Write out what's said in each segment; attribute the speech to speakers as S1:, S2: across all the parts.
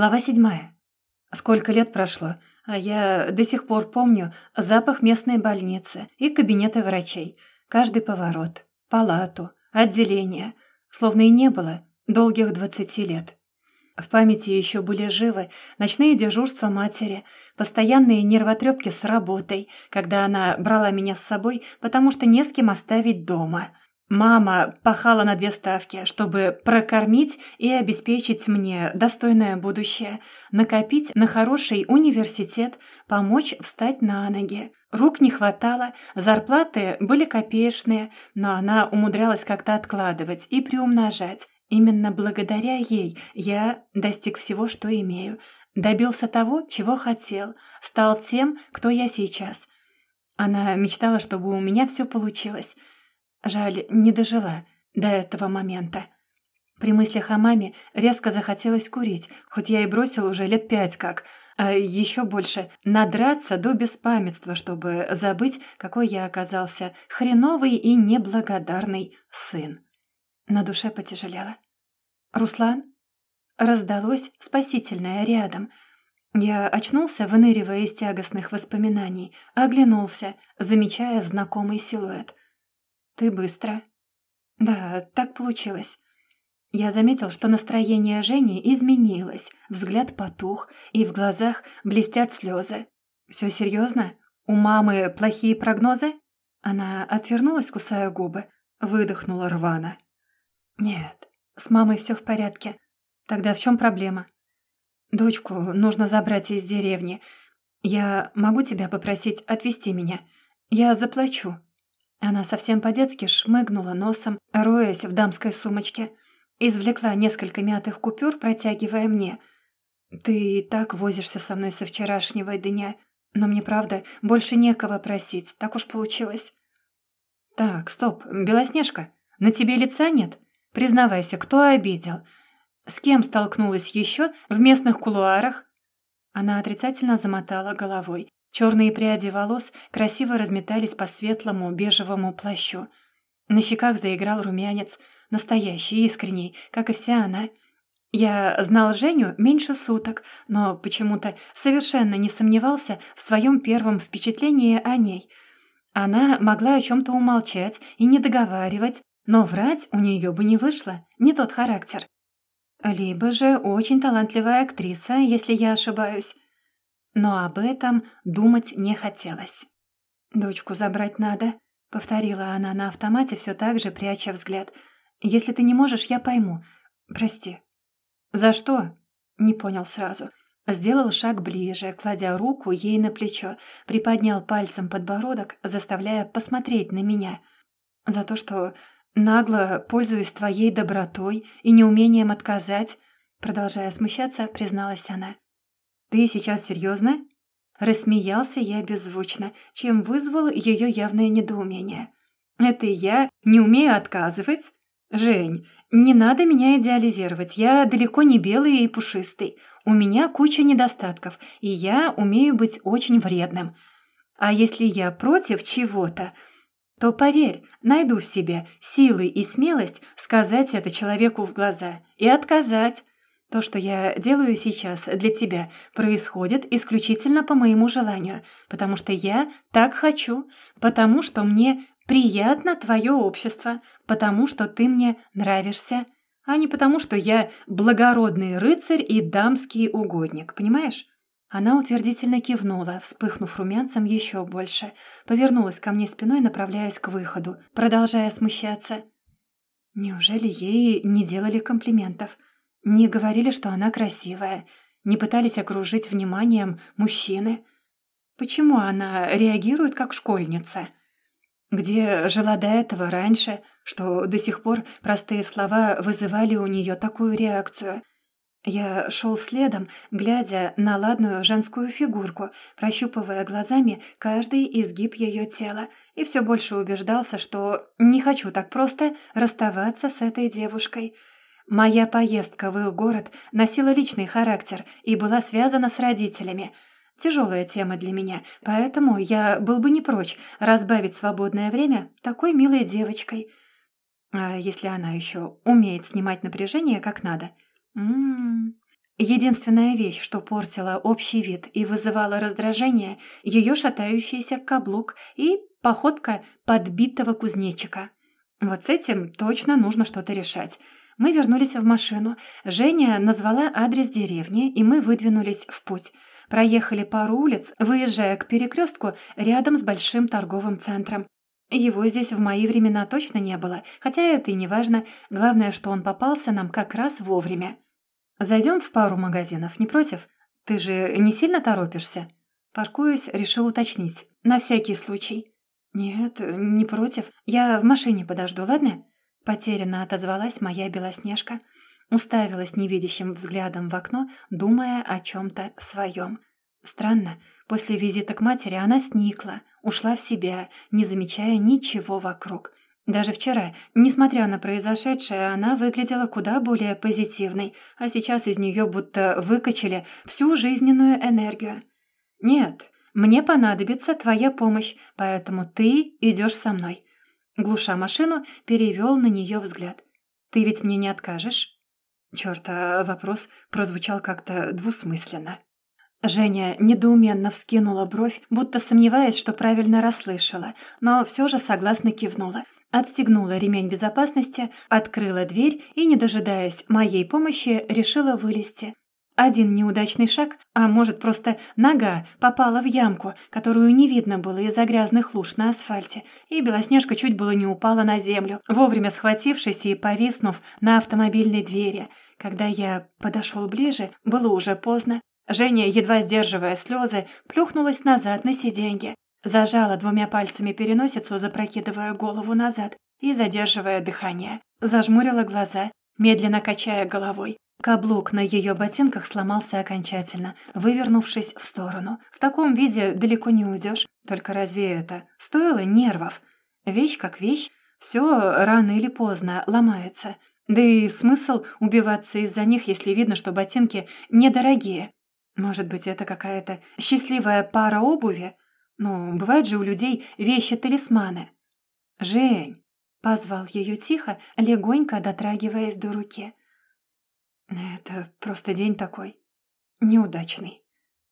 S1: Глава седьмая. Сколько лет прошло, а я до сих пор помню запах местной больницы и кабинета врачей. Каждый поворот, палату, отделение. Словно и не было долгих двадцати лет. В памяти еще были живы ночные дежурства матери, постоянные нервотрепки с работой, когда она брала меня с собой, потому что не с кем оставить дома – Мама пахала на две ставки, чтобы прокормить и обеспечить мне достойное будущее, накопить на хороший университет, помочь встать на ноги. Рук не хватало, зарплаты были копеечные, но она умудрялась как-то откладывать и приумножать. Именно благодаря ей я достиг всего, что имею. Добился того, чего хотел, стал тем, кто я сейчас. Она мечтала, чтобы у меня все получилось – Жаль, не дожила до этого момента. При мыслях о маме резко захотелось курить, хоть я и бросил уже лет пять как, а еще больше надраться до беспамятства, чтобы забыть, какой я оказался хреновый и неблагодарный сын. На душе потяжелело. «Руслан?» Раздалось спасительное рядом. Я очнулся, выныривая из тягостных воспоминаний, оглянулся, замечая знакомый силуэт. «Ты быстро». «Да, так получилось». Я заметил, что настроение Жени изменилось, взгляд потух, и в глазах блестят слезы. «Все серьезно? У мамы плохие прогнозы?» Она отвернулась, кусая губы, выдохнула рвано. «Нет, с мамой все в порядке. Тогда в чем проблема?» «Дочку нужно забрать из деревни. Я могу тебя попросить отвезти меня? Я заплачу». Она совсем по-детски шмыгнула носом, роясь в дамской сумочке. Извлекла несколько мятых купюр, протягивая мне. «Ты и так возишься со мной со вчерашнего дня, но мне, правда, больше некого просить, так уж получилось». «Так, стоп, Белоснежка, на тебе лица нет? Признавайся, кто обидел? С кем столкнулась еще в местных кулуарах?» Она отрицательно замотала головой. Черные пряди волос красиво разметались по светлому бежевому плащу. На щеках заиграл румянец, настоящий, искренний, как и вся она. Я знал Женю меньше суток, но почему-то совершенно не сомневался в своем первом впечатлении о ней. Она могла о чем-то умолчать и не договаривать, но врать у нее бы не вышло, не тот характер. Либо же очень талантливая актриса, если я ошибаюсь но об этом думать не хотелось. «Дочку забрать надо», — повторила она на автомате, все так же пряча взгляд. «Если ты не можешь, я пойму. Прости». «За что?» — не понял сразу. Сделал шаг ближе, кладя руку ей на плечо, приподнял пальцем подбородок, заставляя посмотреть на меня. «За то, что нагло пользуюсь твоей добротой и неумением отказать», продолжая смущаться, призналась она. «Ты сейчас серьезно? Рассмеялся я беззвучно, чем вызвал ее явное недоумение. «Это я не умею отказывать?» «Жень, не надо меня идеализировать, я далеко не белый и пушистый. У меня куча недостатков, и я умею быть очень вредным. А если я против чего-то, то, поверь, найду в себе силы и смелость сказать это человеку в глаза и отказать. То, что я делаю сейчас для тебя, происходит исключительно по моему желанию, потому что я так хочу, потому что мне приятно твое общество, потому что ты мне нравишься, а не потому что я благородный рыцарь и дамский угодник, понимаешь?» Она утвердительно кивнула, вспыхнув румянцем еще больше, повернулась ко мне спиной, направляясь к выходу, продолжая смущаться. Неужели ей не делали комплиментов? Не говорили, что она красивая, не пытались окружить вниманием мужчины. Почему она реагирует как школьница? Где жила до этого раньше, что до сих пор простые слова вызывали у нее такую реакцию? Я шел следом, глядя на ладную женскую фигурку, прощупывая глазами каждый изгиб ее тела, и все больше убеждался, что не хочу так просто расставаться с этой девушкой — Моя поездка в их город носила личный характер и была связана с родителями. Тяжелая тема для меня, поэтому я был бы не прочь разбавить свободное время такой милой девочкой. А если она еще умеет снимать напряжение как надо? М -м -м. Единственная вещь, что портила общий вид и вызывала раздражение, ее шатающийся каблук и походка подбитого кузнечика. Вот с этим точно нужно что-то решать. Мы вернулись в машину. Женя назвала адрес деревни, и мы выдвинулись в путь. Проехали пару улиц, выезжая к перекрестку рядом с большим торговым центром. Его здесь в мои времена точно не было, хотя это и не важно. Главное, что он попался нам как раз вовремя. Зайдем в пару магазинов, не против? Ты же не сильно торопишься?» Паркуясь, решил уточнить. На всякий случай. «Нет, не против. Я в машине подожду, ладно?» Потерянно отозвалась моя Белоснежка. Уставилась невидящим взглядом в окно, думая о чем-то своем. Странно, после визита к матери она сникла, ушла в себя, не замечая ничего вокруг. Даже вчера, несмотря на произошедшее, она выглядела куда более позитивной, а сейчас из нее будто выкачали всю жизненную энергию. «Нет, мне понадобится твоя помощь, поэтому ты идешь со мной». Глуша машину, перевел на нее взгляд. «Ты ведь мне не откажешь?» Черт, а вопрос прозвучал как-то двусмысленно. Женя недоуменно вскинула бровь, будто сомневаясь, что правильно расслышала, но все же согласно кивнула. Отстегнула ремень безопасности, открыла дверь и, не дожидаясь моей помощи, решила вылезти. Один неудачный шаг, а может просто нога, попала в ямку, которую не видно было из-за грязных луж на асфальте, и Белоснежка чуть было не упала на землю, вовремя схватившись и повиснув на автомобильной двери. Когда я подошел ближе, было уже поздно. Женя, едва сдерживая слезы, плюхнулась назад на сиденье. Зажала двумя пальцами переносицу, запрокидывая голову назад и задерживая дыхание. Зажмурила глаза, медленно качая головой. Каблук на ее ботинках сломался окончательно, вывернувшись в сторону. В таком виде далеко не уйдешь. Только разве это стоило нервов? Вещь как вещь, все рано или поздно ломается. Да и смысл убиваться из-за них, если видно, что ботинки недорогие. Может быть, это какая-то счастливая пара обуви? Ну, бывают же у людей вещи-талисманы. «Жень!» — позвал ее тихо, легонько дотрагиваясь до руки. «Это просто день такой. Неудачный».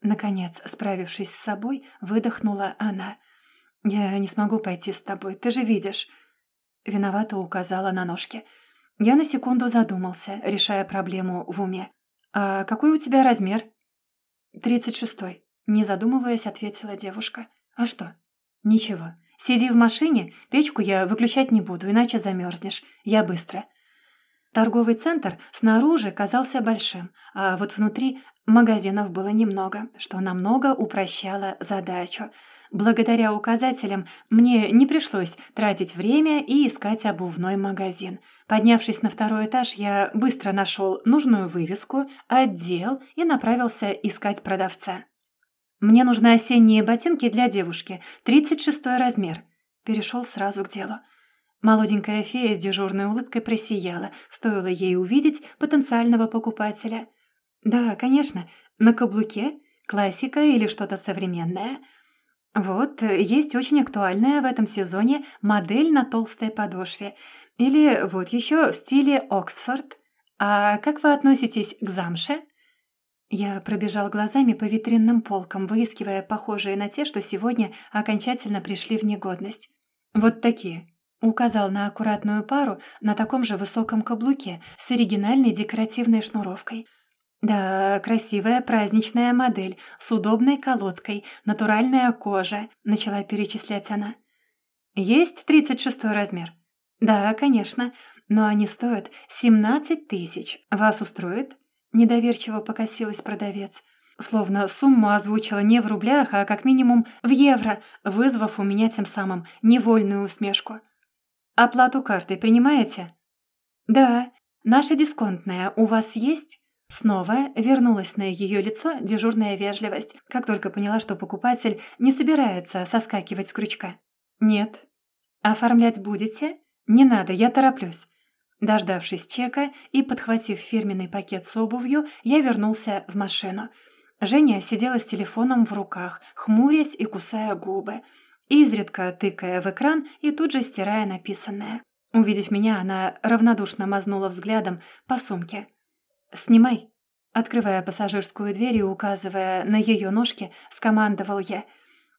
S1: Наконец, справившись с собой, выдохнула она. «Я не смогу пойти с тобой, ты же видишь». Виновато указала на ножки. Я на секунду задумался, решая проблему в уме. «А какой у тебя размер?» «Тридцать шестой». Не задумываясь, ответила девушка. «А что?» «Ничего. Сиди в машине, печку я выключать не буду, иначе замерзнешь. Я быстро». Торговый центр снаружи казался большим, а вот внутри магазинов было немного, что намного упрощало задачу. Благодаря указателям мне не пришлось тратить время и искать обувной магазин. Поднявшись на второй этаж, я быстро нашел нужную вывеску, отдел и направился искать продавца. «Мне нужны осенние ботинки для девушки, 36 размер». Перешел сразу к делу. Молоденькая фея с дежурной улыбкой просияла, стоило ей увидеть потенциального покупателя. «Да, конечно, на каблуке, классика или что-то современное». Вот, есть очень актуальная в этом сезоне модель на толстой подошве. Или вот еще в стиле Оксфорд. А как вы относитесь к замше? Я пробежал глазами по витринным полкам, выискивая похожие на те, что сегодня окончательно пришли в негодность. «Вот такие», — указал на аккуратную пару на таком же высоком каблуке с оригинальной декоративной шнуровкой. «Да, красивая праздничная модель, с удобной колодкой, натуральная кожа», — начала перечислять она. «Есть тридцать шестой размер?» «Да, конечно, но они стоят семнадцать тысяч. Вас устроит?» Недоверчиво покосилась продавец. Словно сумму озвучила не в рублях, а как минимум в евро, вызвав у меня тем самым невольную усмешку. «Оплату картой принимаете?» «Да. Наша дисконтная у вас есть?» Снова вернулась на ее лицо дежурная вежливость, как только поняла, что покупатель не собирается соскакивать с крючка. «Нет». «Оформлять будете?» «Не надо, я тороплюсь». Дождавшись чека и подхватив фирменный пакет с обувью, я вернулся в машину. Женя сидела с телефоном в руках, хмурясь и кусая губы, изредка тыкая в экран и тут же стирая написанное. Увидев меня, она равнодушно мазнула взглядом по сумке. «Снимай», — Открывая пассажирскую дверь и указывая на ее ножки, скомандовал я.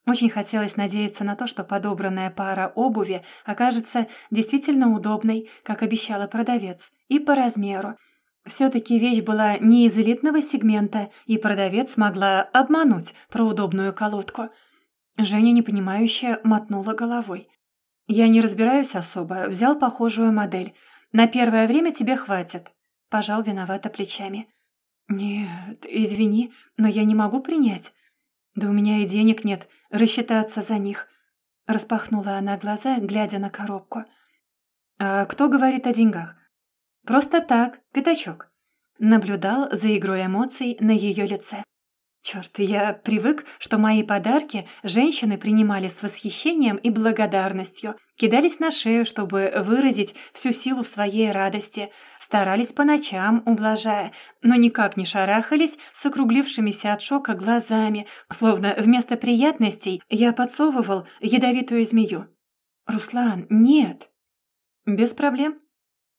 S1: Очень хотелось надеяться на то, что подобранная пара обуви окажется действительно удобной, как обещала продавец, и по размеру. Все-таки вещь была не из элитного сегмента, и продавец могла обмануть про удобную колодку. Женя, непонимающе, мотнула головой. «Я не разбираюсь особо, взял похожую модель. На первое время тебе хватит», — пожал виновато плечами. «Нет, извини, но я не могу принять. Да у меня и денег нет, рассчитаться за них». Распахнула она глаза, глядя на коробку. «А кто говорит о деньгах?» «Просто так, пятачок». Наблюдал за игрой эмоций на ее лице. Черт, я привык, что мои подарки женщины принимали с восхищением и благодарностью, кидались на шею, чтобы выразить всю силу своей радости, старались по ночам, ублажая, но никак не шарахались с округлившимися от шока глазами, словно вместо приятностей я подсовывал ядовитую змею. «Руслан, нет!» «Без проблем.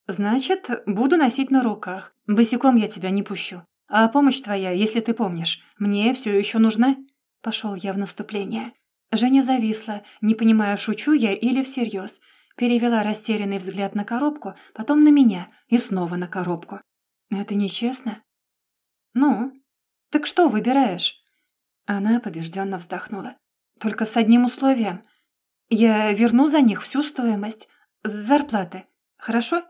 S1: Значит, буду носить на руках. Босиком я тебя не пущу. А помощь твоя, если ты помнишь, мне все еще нужна?» Пошел я в наступление. Женя зависла, не понимая, шучу я или всерьез. Перевела растерянный взгляд на коробку, потом на меня и снова на коробку. «Это нечестно?» «Ну, так что выбираешь?» Она побежденно вздохнула. «Только с одним условием. Я верну за них всю стоимость. С зарплаты. Хорошо?»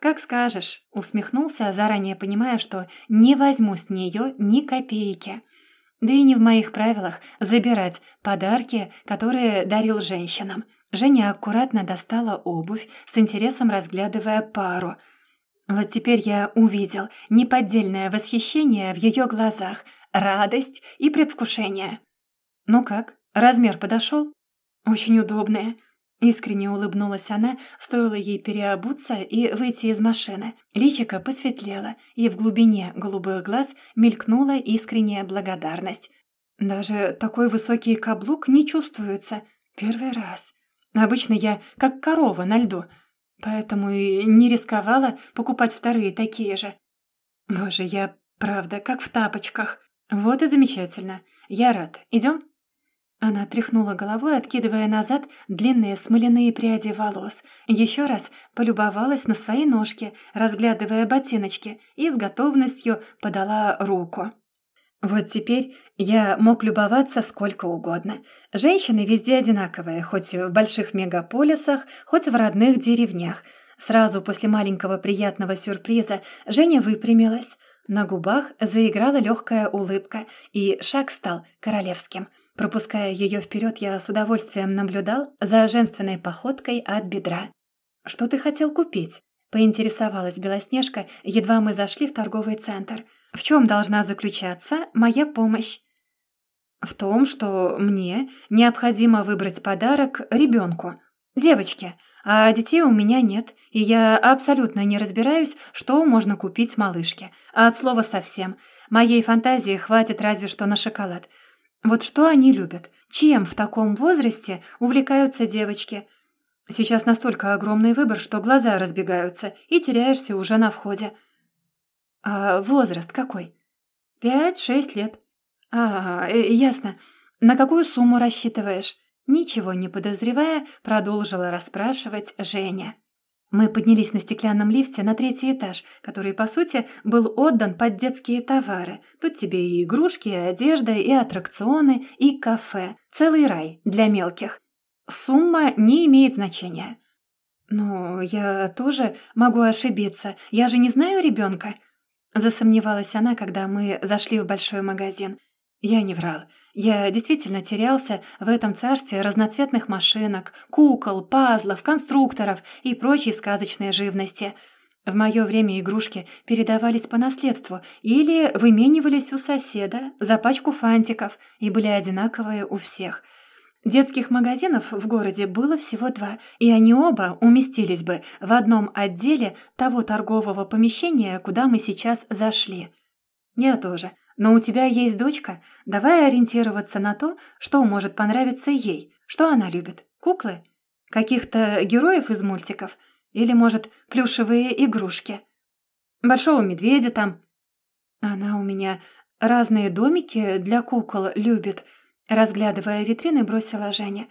S1: «Как скажешь», — усмехнулся, заранее понимая, что не возьму с нее ни копейки. Да и не в моих правилах забирать подарки, которые дарил женщинам. Женя аккуратно достала обувь, с интересом разглядывая пару. Вот теперь я увидел неподдельное восхищение в ее глазах, радость и предвкушение. «Ну как, размер подошел?» «Очень удобные», Искренне улыбнулась она, стоило ей переобуться и выйти из машины. Личико посветлело, и в глубине голубых глаз мелькнула искренняя благодарность. «Даже такой высокий каблук не чувствуется. Первый раз. Обычно я как корова на льду, поэтому и не рисковала покупать вторые такие же. Боже, я правда как в тапочках. Вот и замечательно. Я рад. Идем? Она тряхнула головой, откидывая назад длинные смоляные пряди волос. Еще раз полюбовалась на свои ножки, разглядывая ботиночки, и с готовностью подала руку. Вот теперь я мог любоваться сколько угодно. Женщины везде одинаковые, хоть в больших мегаполисах, хоть в родных деревнях. Сразу после маленького приятного сюрприза Женя выпрямилась. На губах заиграла легкая улыбка, и шаг стал королевским – Пропуская ее вперед, я с удовольствием наблюдал за женственной походкой от бедра. «Что ты хотел купить?» — поинтересовалась Белоснежка, едва мы зашли в торговый центр. «В чем должна заключаться моя помощь?» «В том, что мне необходимо выбрать подарок ребенку, девочке, а детей у меня нет, и я абсолютно не разбираюсь, что можно купить малышке. А от слова совсем. Моей фантазии хватит разве что на шоколад. Вот что они любят? Чем в таком возрасте увлекаются девочки? Сейчас настолько огромный выбор, что глаза разбегаются, и теряешься уже на входе. А возраст какой? Пять-шесть лет. А, э, ясно. На какую сумму рассчитываешь? Ничего не подозревая, продолжила расспрашивать Женя. Мы поднялись на стеклянном лифте на третий этаж, который, по сути, был отдан под детские товары. Тут тебе и игрушки, и одежда, и аттракционы, и кафе. Целый рай для мелких. Сумма не имеет значения. «Ну, я тоже могу ошибиться. Я же не знаю ребенка. Засомневалась она, когда мы зашли в большой магазин. Я не врал. Я действительно терялся в этом царстве разноцветных машинок, кукол, пазлов, конструкторов и прочей сказочной живности. В мое время игрушки передавались по наследству или выменивались у соседа за пачку фантиков и были одинаковые у всех. Детских магазинов в городе было всего два, и они оба уместились бы в одном отделе того торгового помещения, куда мы сейчас зашли. Я тоже но у тебя есть дочка, давай ориентироваться на то, что может понравиться ей. Что она любит? Куклы? Каких-то героев из мультиков? Или, может, плюшевые игрушки? Большого медведя там? Она у меня разные домики для кукол любит. Разглядывая витрины, бросила Женя.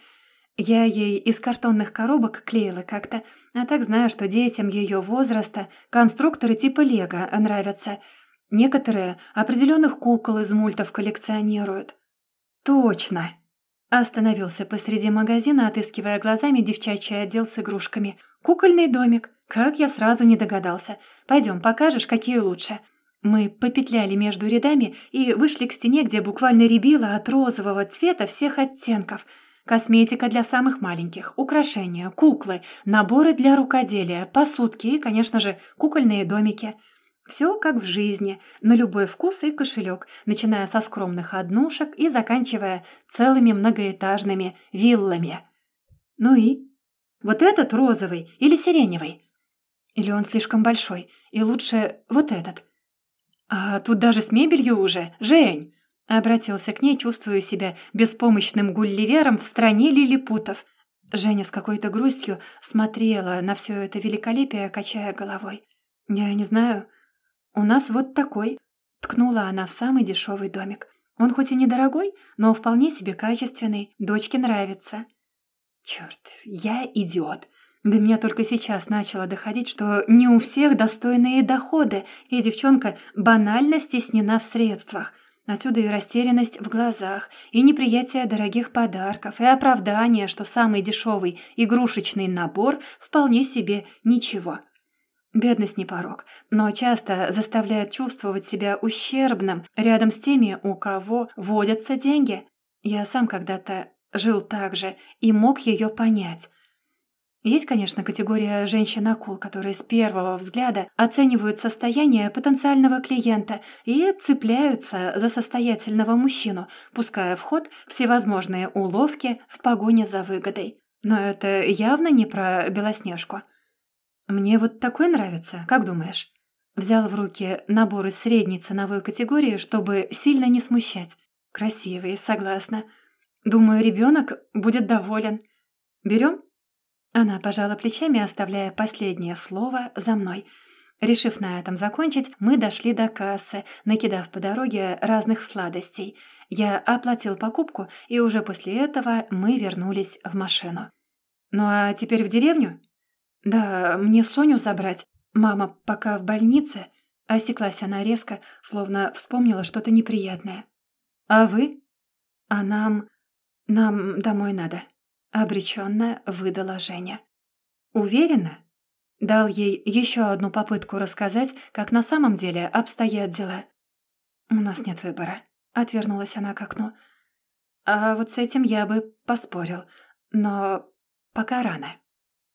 S1: Я ей из картонных коробок клеила как-то, а так знаю, что детям ее возраста конструкторы типа Лего нравятся. Некоторые определенных кукол из мультов коллекционируют. Точно! Остановился посреди магазина, отыскивая глазами девчачий отдел с игрушками. «Кукольный домик. Как я сразу не догадался. Пойдем, покажешь, какие лучше». Мы попетляли между рядами и вышли к стене, где буквально рябило от розового цвета всех оттенков. Косметика для самых маленьких, украшения, куклы, наборы для рукоделия, посудки и, конечно же, кукольные домики – все как в жизни, на любой вкус и кошелек, начиная со скромных однушек и заканчивая целыми многоэтажными виллами. Ну и? Вот этот розовый или сиреневый? Или он слишком большой, и лучше вот этот? А тут даже с мебелью уже, Жень! Обратился к ней, чувствуя себя беспомощным гулливером в стране лилипутов. Женя с какой-то грустью смотрела на все это великолепие, качая головой. «Я не знаю», «У нас вот такой», — ткнула она в самый дешевый домик. «Он хоть и недорогой, но вполне себе качественный, дочке нравится». «Черт, я идиот», до меня только сейчас начало доходить, что не у всех достойные доходы, и девчонка банально стеснена в средствах. Отсюда и растерянность в глазах, и неприятие дорогих подарков, и оправдание, что самый дешевый игрушечный набор вполне себе ничего. Бедность не порог, но часто заставляет чувствовать себя ущербным рядом с теми, у кого водятся деньги. Я сам когда-то жил так же и мог ее понять. Есть, конечно, категория женщин-акул, которые с первого взгляда оценивают состояние потенциального клиента и цепляются за состоятельного мужчину, пуская в ход всевозможные уловки в погоне за выгодой. Но это явно не про Белоснежку. «Мне вот такой нравится, как думаешь?» Взял в руки набор из средней ценовой категории, чтобы сильно не смущать. Красивый, согласна. Думаю, ребенок будет доволен. Берем? Она пожала плечами, оставляя последнее слово за мной. Решив на этом закончить, мы дошли до кассы, накидав по дороге разных сладостей. Я оплатил покупку, и уже после этого мы вернулись в машину. «Ну а теперь в деревню?» «Да, мне Соню забрать. Мама пока в больнице». Осеклась она резко, словно вспомнила что-то неприятное. «А вы?» «А нам... нам домой надо», — обреченно выдала Женя. «Уверена?» Дал ей еще одну попытку рассказать, как на самом деле обстоят дела. «У нас нет выбора», — отвернулась она к окну. «А вот с этим я бы поспорил, но пока рано».